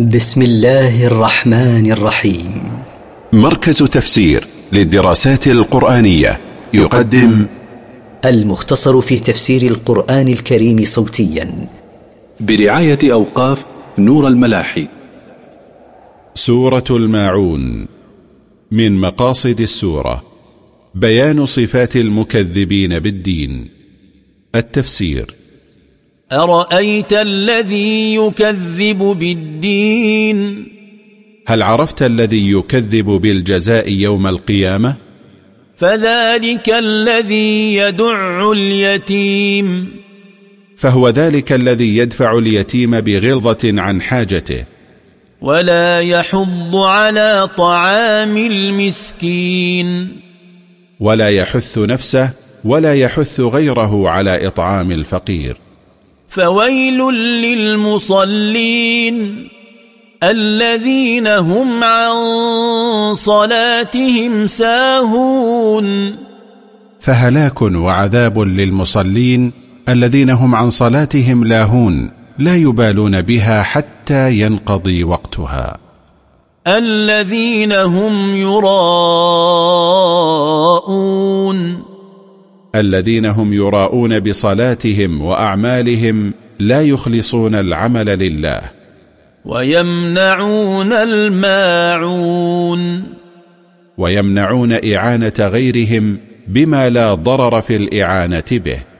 بسم الله الرحمن الرحيم. مركز تفسير للدراسات القرآنية يقدم المختصر في تفسير القرآن الكريم صوتيا. برعاية أوقاف نور الملاحي. سورة الماعون. من مقاصد السورة بيان صفات المكذبين بالدين. التفسير. أرأيت الذي يكذب بالدين؟ هل عرفت الذي يكذب بالجزاء يوم القيامة؟ فذلك الذي يدع اليتيم. فهو ذلك الذي يدفع اليتيم بغلظة عن حاجته. ولا يحض على طعام المسكين. ولا يحث نفسه ولا يحث غيره على إطعام الفقير. فويل للمصلين الذين هم عن صلاتهم ساهون. فهلاك وعذاب للمصلين الذين هم عن صلاتهم لاهون لا يبالون بها حتى ينقضي وقتها. الذين هم يراءون. الذين هم يراءون بصلاتهم وأعمالهم لا يخلصون العمل لله. ويمنعون الماعون. ويمنعون إعانة غيرهم بما لا ضرر في الإعانة به.